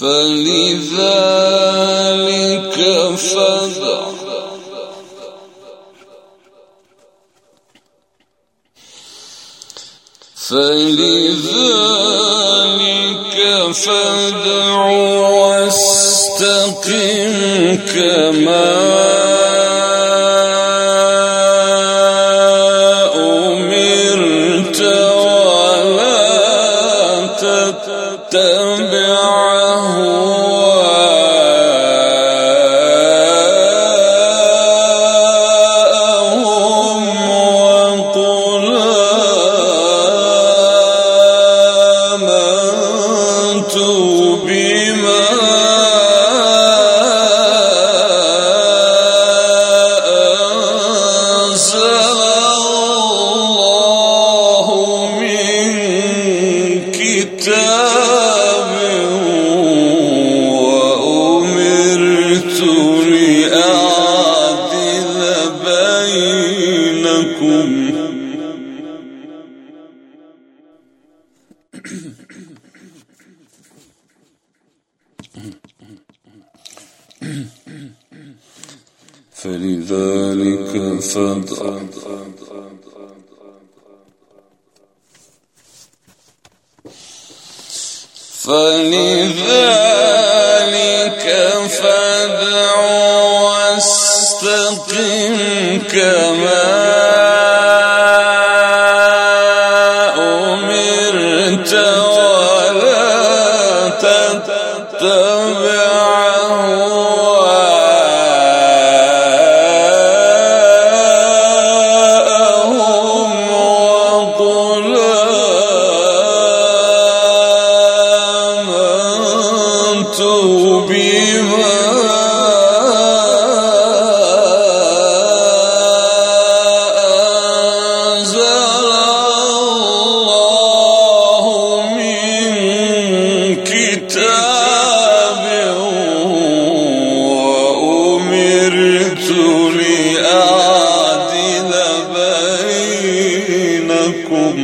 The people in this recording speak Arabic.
فلذلك فدع. فلذلك فادع واستقم كما فلذلك فادع فلذلك فادع واستقم كما أمرت بها. أنزل الله من كتاب وأمرت لأعدل بينكم.